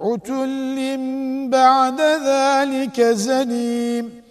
عتل بعد ذلك زنيم.